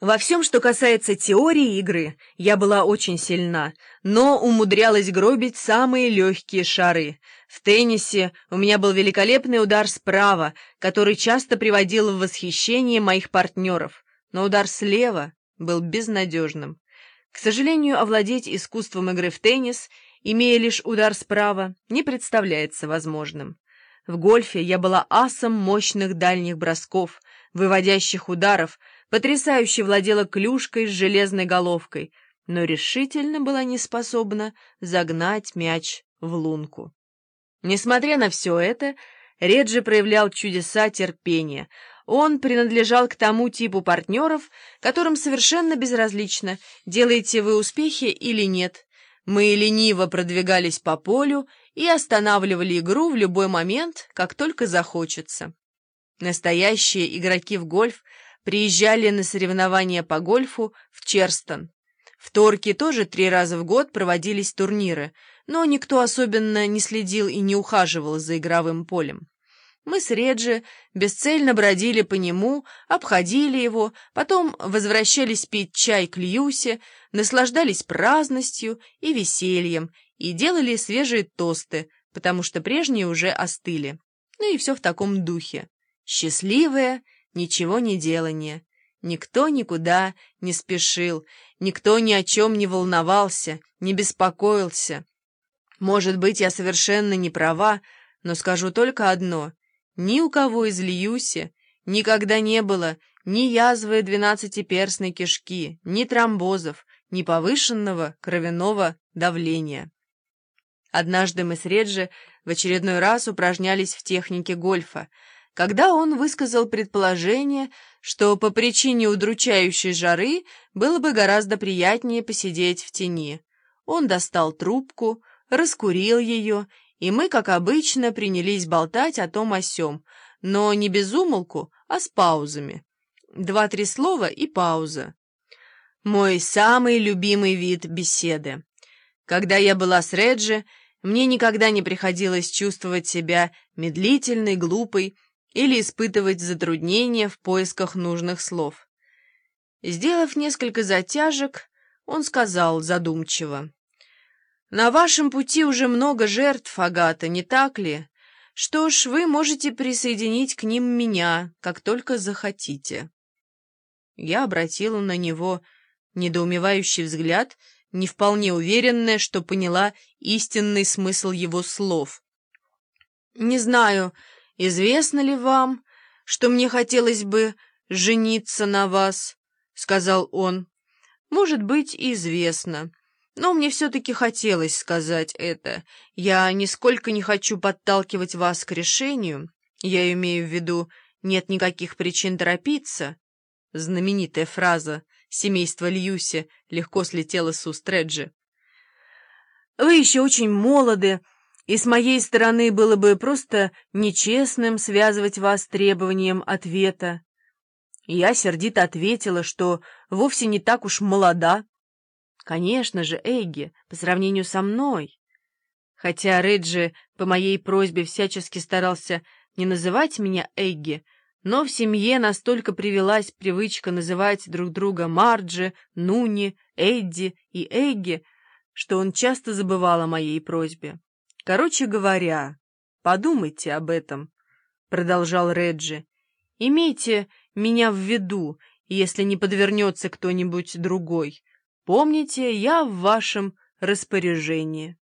Во всем, что касается теории игры, я была очень сильна, но умудрялась гробить самые легкие шары. В теннисе у меня был великолепный удар справа, который часто приводил в восхищение моих партнеров, но удар слева был безнадежным. К сожалению, овладеть искусством игры в теннис, имея лишь удар справа, не представляется возможным. В гольфе я была асом мощных дальних бросков, выводящих ударов, потрясающе владела клюшкой с железной головкой, но решительно была не способна загнать мяч в лунку. Несмотря на все это, Реджи проявлял чудеса терпения. Он принадлежал к тому типу партнеров, которым совершенно безразлично, делаете вы успехи или нет. Мы лениво продвигались по полю и останавливали игру в любой момент, как только захочется. Настоящие игроки в гольф приезжали на соревнования по гольфу в Черстон. В Торке тоже три раза в год проводились турниры, но никто особенно не следил и не ухаживал за игровым полем. Мы с Реджи бесцельно бродили по нему, обходили его, потом возвращались пить чай к Льюсе, наслаждались праздностью и весельем и делали свежие тосты, потому что прежние уже остыли. Ну и все в таком духе. Счастливое, ничего не делание. Никто никуда не спешил, никто ни о чем не волновался, не беспокоился. Может быть, я совершенно не права, но скажу только одно. Ни у кого из Льюси никогда не было ни язвы двенадцатиперстной кишки, ни тромбозов, ни повышенного кровяного давления. Однажды мы с Реджи в очередной раз упражнялись в технике гольфа, когда он высказал предположение, что по причине удручающей жары было бы гораздо приятнее посидеть в тени. Он достал трубку, раскурил ее, и мы, как обычно, принялись болтать о том о сём, но не без умолку, а с паузами. Два-три слова и пауза. Мой самый любимый вид беседы. Когда я была с Реджи, мне никогда не приходилось чувствовать себя медлительной, глупой, или испытывать затруднения в поисках нужных слов. Сделав несколько затяжек, он сказал задумчиво. «На вашем пути уже много жертв, Агата, не так ли? Что ж, вы можете присоединить к ним меня, как только захотите». Я обратила на него недоумевающий взгляд, не вполне уверенная, что поняла истинный смысл его слов. «Не знаю, «Известно ли вам, что мне хотелось бы жениться на вас?» — сказал он. «Может быть, известно. Но мне все-таки хотелось сказать это. Я нисколько не хочу подталкивать вас к решению. Я имею в виду, нет никаких причин торопиться». Знаменитая фраза семейства Льюси легко слетела с уст Реджи. «Вы еще очень молоды», и с моей стороны было бы просто нечестным связывать вас требованием ответа. Я сердито ответила, что вовсе не так уж молода. Конечно же, Эгги, по сравнению со мной. Хотя Реджи по моей просьбе всячески старался не называть меня Эгги, но в семье настолько привелась привычка называть друг друга Марджи, Нуни, Эдди и Эгги, что он часто забывал о моей просьбе. «Короче говоря, подумайте об этом», — продолжал Реджи. «Имейте меня в виду, если не подвернется кто-нибудь другой. Помните, я в вашем распоряжении».